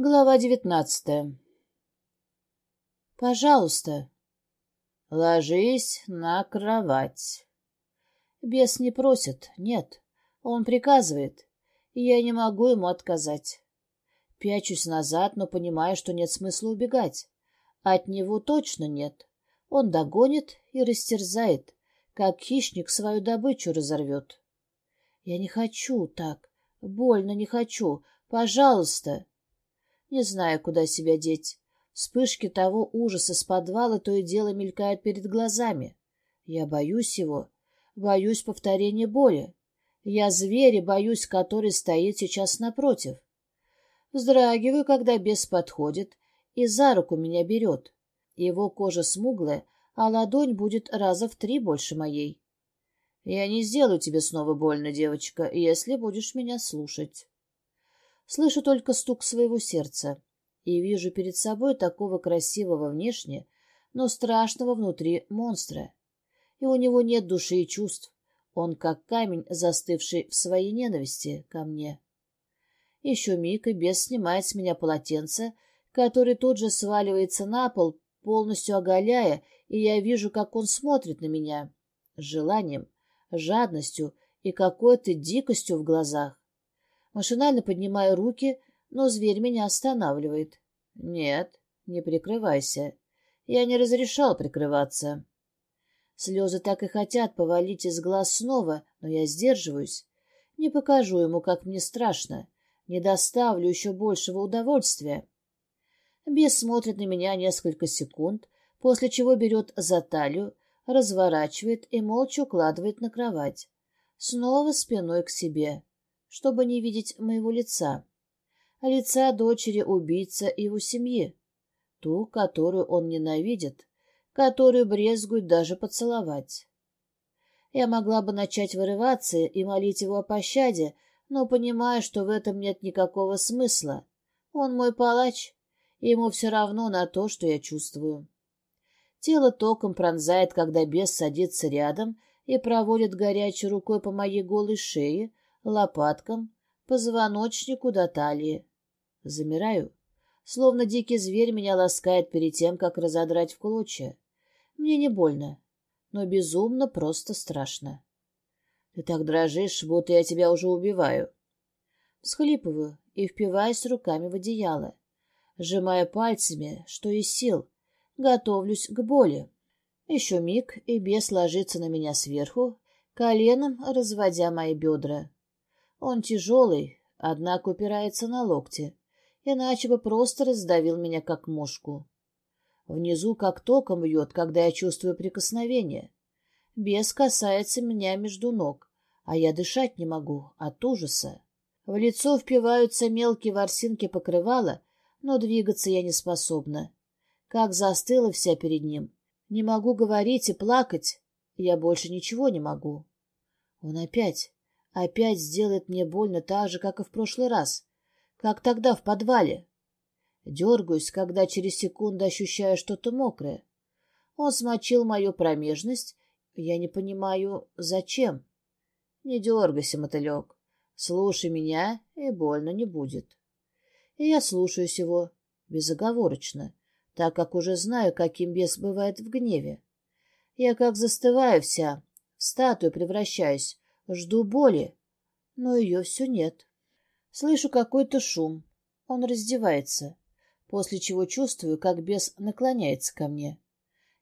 Глава девятнадцатая. «Пожалуйста, ложись на кровать». Бес не просит, нет, он приказывает, и я не могу ему отказать. Пячусь назад, но понимаю, что нет смысла убегать. От него точно нет. Он догонит и растерзает, как хищник свою добычу разорвет. Я не хочу так, больно не хочу, пожалуйста. Не знаю, куда себя деть. Вспышки того ужаса с подвала то и дело мелькают перед глазами. Я боюсь его, боюсь повторения боли. Я зверь боюсь, который стоит сейчас напротив. Вздрагиваю, когда бес подходит и за руку меня берет. Его кожа смуглая, а ладонь будет раза в три больше моей. Я не сделаю тебе снова больно, девочка, если будешь меня слушать. Слышу только стук своего сердца и вижу перед собой такого красивого внешне, но страшного внутри монстра. И у него нет души и чувств. Он как камень, застывший в своей ненависти ко мне. Еще миг, и бес снимает с меня полотенце, который тут же сваливается на пол, полностью оголяя, и я вижу, как он смотрит на меня. Желанием, жадностью и какой-то дикостью в глазах. Машинально поднимаю руки, но зверь меня останавливает. Нет, не прикрывайся. Я не разрешал прикрываться. Слезы так и хотят повалить из глаз снова, но я сдерживаюсь. Не покажу ему, как мне страшно. Не доставлю еще большего удовольствия. Бес смотрит на меня несколько секунд, после чего берет за талию, разворачивает и молча укладывает на кровать. Снова спиной к себе чтобы не видеть моего лица, лица дочери убийца его семьи, ту, которую он ненавидит, которую брезгует даже поцеловать. Я могла бы начать вырываться и молить его о пощаде, но понимаю, что в этом нет никакого смысла. Он мой палач, и ему все равно на то, что я чувствую. Тело током пронзает, когда бес садится рядом и проводит горячей рукой по моей голой шее, лопаткам, позвоночнику до талии. Замираю, словно дикий зверь меня ласкает перед тем, как разодрать в клочья. Мне не больно, но безумно просто страшно. Ты так дрожишь, будто я тебя уже убиваю. Схлипываю и впиваюсь руками в одеяло, сжимая пальцами, что из сил, готовлюсь к боли. Еще миг, и бес ложится на меня сверху, коленом разводя мои бедра. Он тяжелый, однако упирается на локти, иначе бы просто раздавил меня как мушку. Внизу как током бьет, когда я чувствую прикосновение. Бес касается меня между ног, а я дышать не могу от ужаса. В лицо впиваются мелкие ворсинки покрывала, но двигаться я не способна. Как застыла вся перед ним. Не могу говорить и плакать. Я больше ничего не могу. Он опять Опять сделает мне больно так же, как и в прошлый раз, как тогда в подвале. Дергаюсь, когда через секунду ощущаю что-то мокрое. Он смочил мою промежность. Я не понимаю, зачем. Не дергайся, мотылек. Слушай меня, и больно не будет. И я слушаюсь его безоговорочно, так как уже знаю, каким бес бывает в гневе. Я как застываю вся, в статую превращаюсь, Жду боли, но ее все нет. Слышу какой-то шум. Он раздевается, после чего чувствую, как бес наклоняется ко мне.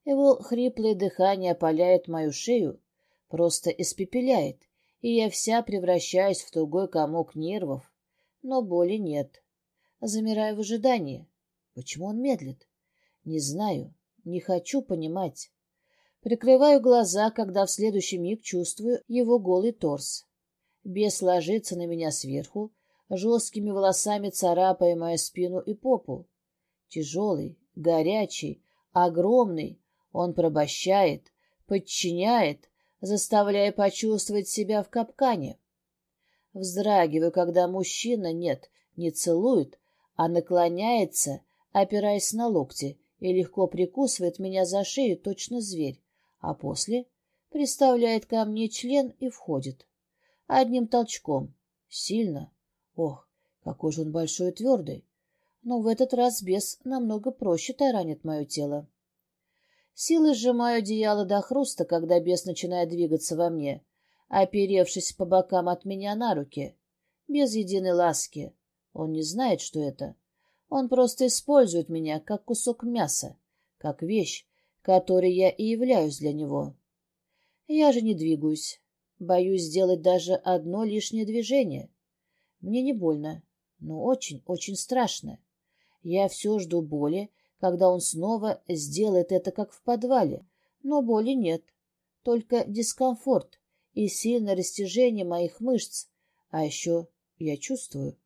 Его хриплое дыхание опаляет мою шею, просто испепеляет, и я вся превращаюсь в тугой комок нервов, но боли нет. Замираю в ожидании. Почему он медлит? Не знаю, не хочу понимать. Прикрываю глаза, когда в следующий миг чувствую его голый торс. Бес ложится на меня сверху, жесткими волосами царапая мою спину и попу. Тяжелый, горячий, огромный, он порабощает, подчиняет, заставляя почувствовать себя в капкане. Вздрагиваю, когда мужчина, нет, не целует, а наклоняется, опираясь на локти, и легко прикусывает меня за шею, точно зверь а после приставляет ко мне член и входит. Одним толчком. Сильно. Ох, какой же он большой и твердый. но в этот раз бес намного проще таранит мое тело. Силой сжимаю одеяло до хруста, когда бес начинает двигаться во мне, оперевшись по бокам от меня на руки, без единой ласки. Он не знает, что это. Он просто использует меня как кусок мяса, как вещь, которой я и являюсь для него. Я же не двигаюсь. Боюсь сделать даже одно лишнее движение. Мне не больно, но очень-очень страшно. Я все жду боли, когда он снова сделает это, как в подвале. Но боли нет, только дискомфорт и сильное растяжение моих мышц. А еще я чувствую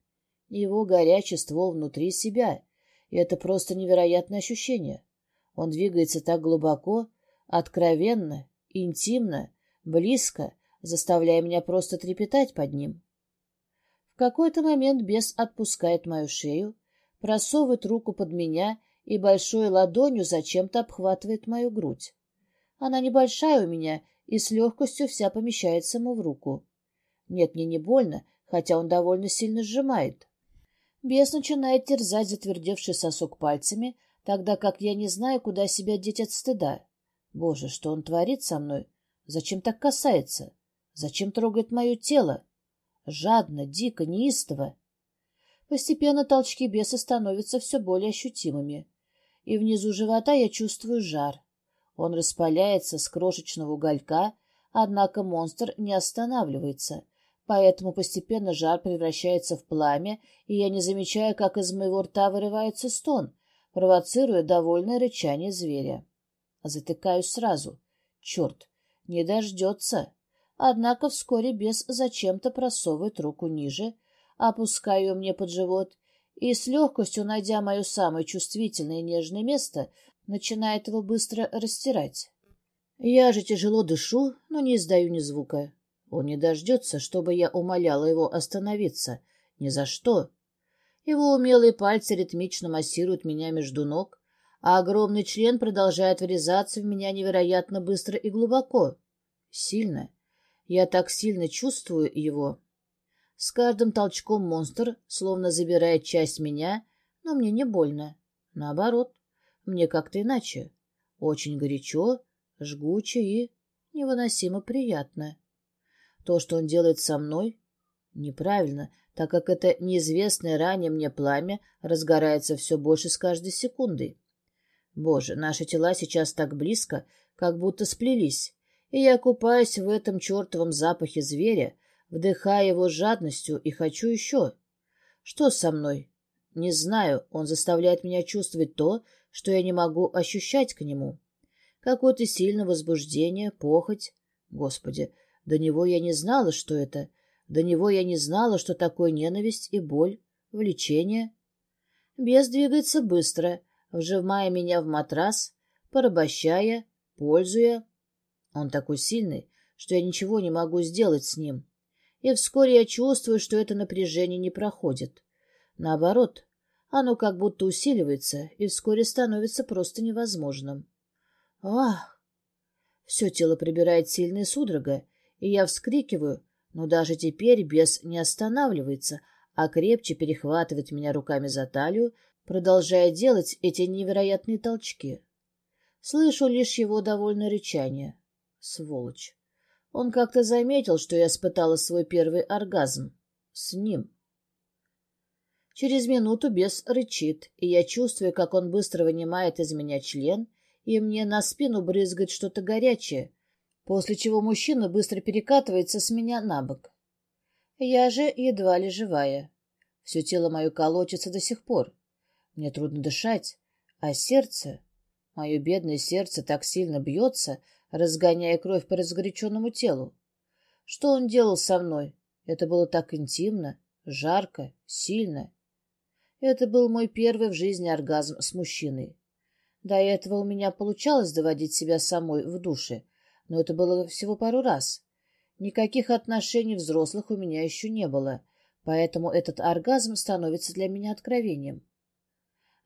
его горячий ствол внутри себя, и это просто невероятное ощущение. Он двигается так глубоко, откровенно, интимно, близко, заставляя меня просто трепетать под ним. В какой-то момент бес отпускает мою шею, просовывает руку под меня и большой ладонью зачем-то обхватывает мою грудь. Она небольшая у меня и с легкостью вся помещается ему в руку. Нет, мне не больно, хотя он довольно сильно сжимает. Бес начинает терзать затвердевший сосок пальцами, тогда как я не знаю, куда себя деть от стыда. Боже, что он творит со мной? Зачем так касается? Зачем трогает мое тело? Жадно, дико, неистово. Постепенно толчки беса становятся все более ощутимыми, и внизу живота я чувствую жар. Он распаляется с крошечного уголька, однако монстр не останавливается, поэтому постепенно жар превращается в пламя, и я не замечаю, как из моего рта вырывается стон, провоцируя довольное рычание зверя. Затыкаюсь сразу. Черт, не дождется. Однако вскоре бес зачем-то просовывает руку ниже, опуская ее мне под живот, и с легкостью, найдя мое самое чувствительное и нежное место, начинает его быстро растирать. Я же тяжело дышу, но не издаю ни звука. Он не дождется, чтобы я умоляла его остановиться. Ни за что. Его умелые пальцы ритмично массируют меня между ног, а огромный член продолжает врезаться в меня невероятно быстро и глубоко. Сильно. Я так сильно чувствую его. С каждым толчком монстр словно забирает часть меня, но мне не больно. Наоборот, мне как-то иначе. Очень горячо, жгуче и невыносимо приятно. То, что он делает со мной, неправильно, так как это неизвестное ранее мне пламя разгорается все больше с каждой секундой. Боже, наши тела сейчас так близко, как будто сплелись и я купаюсь в этом чертовом запахе зверя, вдыхая его жадностью и хочу еще. Что со мной? Не знаю, он заставляет меня чувствовать то, что я не могу ощущать к нему. Какое-то сильное возбуждение, похоть. Господи, до него я не знала, что это. До него я не знала, что такое ненависть и боль, влечение. Бес двигается быстро, вжимая меня в матрас, порабощая, пользуя, он такой сильный, что я ничего не могу сделать с ним. И вскоре я чувствую, что это напряжение не проходит. Наоборот, оно как будто усиливается и вскоре становится просто невозможным. Ах! Все тело прибирает сильная судорога, и я вскрикиваю, но даже теперь бес не останавливается, а крепче перехватывает меня руками за талию, продолжая делать эти невероятные толчки. Слышу лишь его довольное рычание. Сволочь. Он как-то заметил, что я испытала свой первый оргазм. С ним. Через минуту бес рычит, и я чувствую, как он быстро вынимает из меня член, и мне на спину брызгает что-то горячее, после чего мужчина быстро перекатывается с меня на бок. Я же едва ли живая. Все тело мое колотится до сих пор. Мне трудно дышать, а сердце... Мое бедное сердце так сильно бьется, разгоняя кровь по разгоряченному телу. Что он делал со мной? Это было так интимно, жарко, сильно. Это был мой первый в жизни оргазм с мужчиной. До этого у меня получалось доводить себя самой в душе, но это было всего пару раз. Никаких отношений взрослых у меня еще не было, поэтому этот оргазм становится для меня откровением.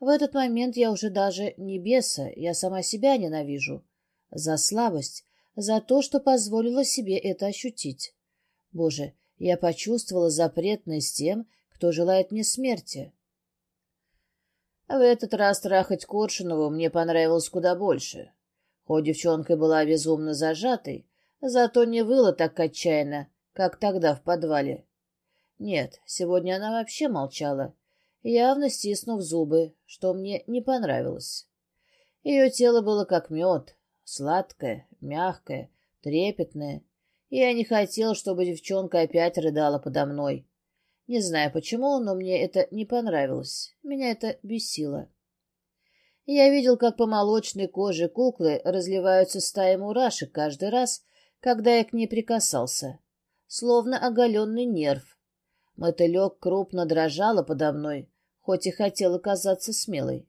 В этот момент я уже даже не беса, я сама себя ненавижу за слабость, за то, что позволила себе это ощутить. Боже, я почувствовала запретность тем, кто желает мне смерти. В этот раз трахать Коршунову мне понравилось куда больше. Хоть девчонка была безумно зажатой, зато не выла так отчаянно, как тогда в подвале. Нет, сегодня она вообще молчала, явно стиснув зубы, что мне не понравилось. Ее тело было как мед, сладкое, мягкое, трепетное, и я не хотел, чтобы девчонка опять рыдала подо мной. Не знаю почему, но мне это не понравилось. Меня это бесило. Я видел, как по молочной коже куклы разливаются стаи мурашек каждый раз, когда я к ней прикасался. Словно оголенный нерв. Мотылек крупно дрожала подо мной, хоть и хотела казаться смелой.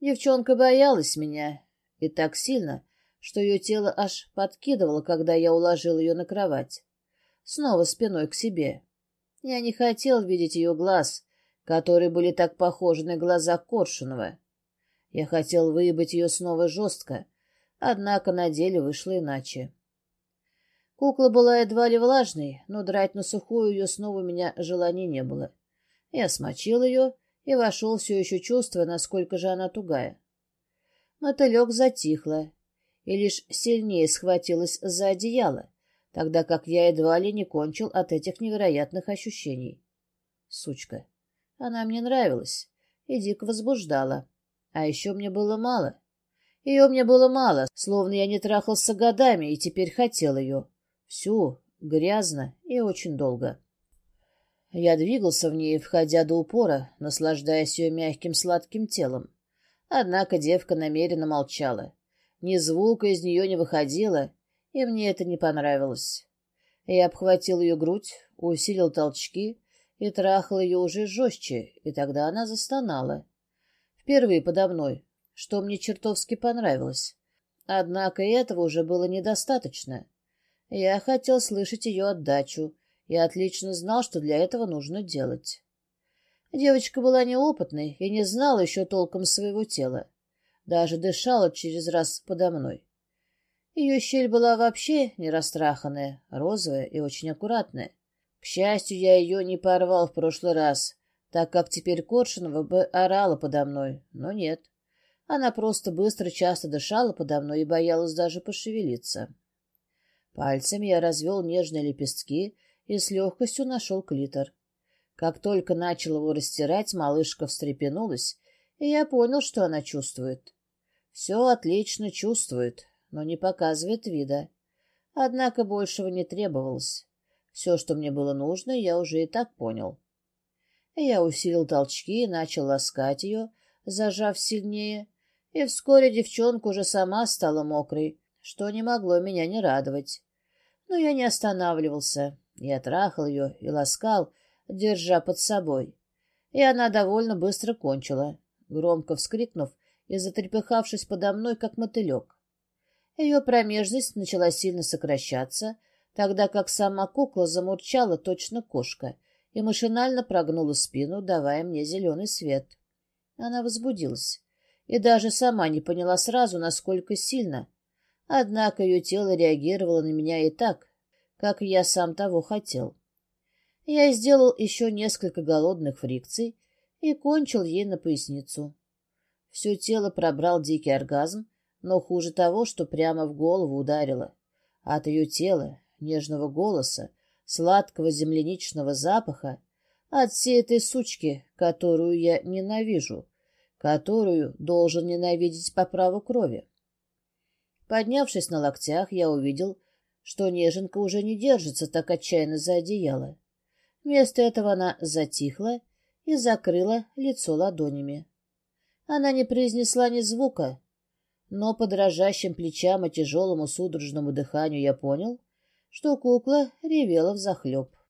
Девчонка боялась меня, и так сильно, что ее тело аж подкидывало, когда я уложил ее на кровать. Снова спиной к себе. Я не хотел видеть ее глаз, которые были так похожи на глаза Коршунова. Я хотел выебать ее снова жестко, однако на деле вышло иначе. Кукла была едва ли влажной, но драть на сухую ее снова у меня желания не было. Я смочил ее и вошел, все еще чувствуя, насколько же она тугая. Мотылек затихла и лишь сильнее схватилась за одеяло, тогда как я едва ли не кончил от этих невероятных ощущений. Сучка. Она мне нравилась и дико возбуждала. А еще мне было мало. Ее мне было мало, словно я не трахался годами и теперь хотел ее. Всю, грязно и очень долго. Я двигался в ней, входя до упора, наслаждаясь ее мягким сладким телом. Однако девка намеренно молчала. Ни звука из нее не выходило, и мне это не понравилось. Я обхватил ее грудь, усилил толчки и трахал ее уже жестче, и тогда она застонала. Впервые подо мной, что мне чертовски понравилось. Однако этого уже было недостаточно. Я хотел слышать ее отдачу, и отлично знал, что для этого нужно делать. Девочка была неопытной и не знала еще толком своего тела. Даже дышала через раз подо мной. Ее щель была вообще не растраханная, розовая и очень аккуратная. К счастью, я ее не порвал в прошлый раз, так как теперь Коршунова бы орала подо мной, но нет. Она просто быстро часто дышала подо мной и боялась даже пошевелиться. Пальцами я развел нежные лепестки и с легкостью нашел клитор. Как только начал его растирать, малышка встрепенулась, и я понял, что она чувствует. Все отлично чувствует, но не показывает вида. Однако большего не требовалось. Все, что мне было нужно, я уже и так понял. Я усилил толчки и начал ласкать ее, зажав сильнее, и вскоре девчонка уже сама стала мокрой, что не могло меня не радовать. Но я не останавливался. Я трахал ее и ласкал, держа под собой. И она довольно быстро кончила, громко вскрикнув и затрепыхавшись подо мной, как мотылек. Ее промежность начала сильно сокращаться, тогда как сама кукла замурчала точно кошка и машинально прогнула спину, давая мне зеленый свет. Она возбудилась и даже сама не поняла сразу, насколько сильно. Однако ее тело реагировало на меня и так, как я сам того хотел. Я сделал еще несколько голодных фрикций и кончил ей на поясницу. Все тело пробрал дикий оргазм, но хуже того, что прямо в голову ударило. От ее тела, нежного голоса, сладкого земляничного запаха, от всей этой сучки, которую я ненавижу, которую должен ненавидеть по праву крови. Поднявшись на локтях, я увидел, что неженка уже не держится так отчаянно за одеяло. Вместо этого она затихла и закрыла лицо ладонями. Она не произнесла ни звука, но по дрожащим плечам и тяжелому судорожному дыханию я понял, что кукла ревела взахлеб.